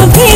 Turkey.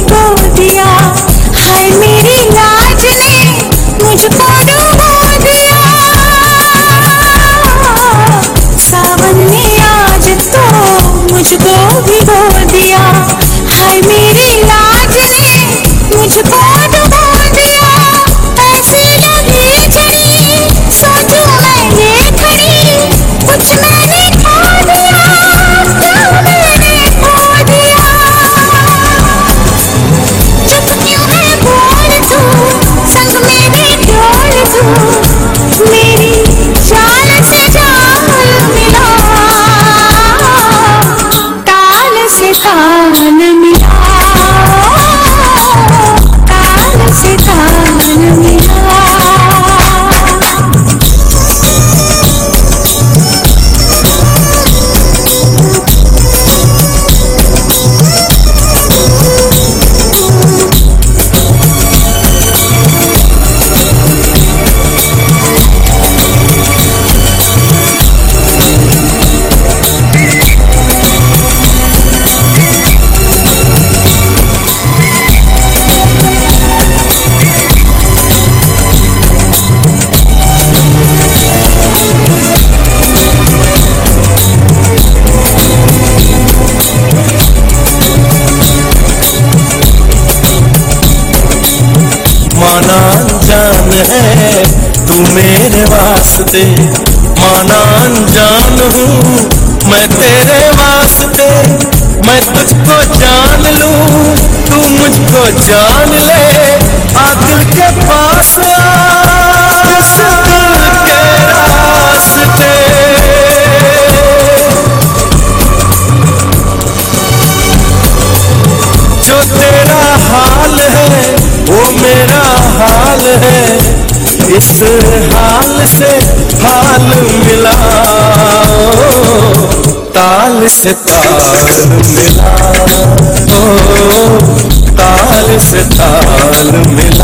वास्ते। माना अनजान हूँ, मैं तेरे वास्ते। मैं तुझको जान लूँ, तू मुझको जान ले। इस हाल से हाल मिला। ताल से ताल मिला। ओ ताल से ताल मिला।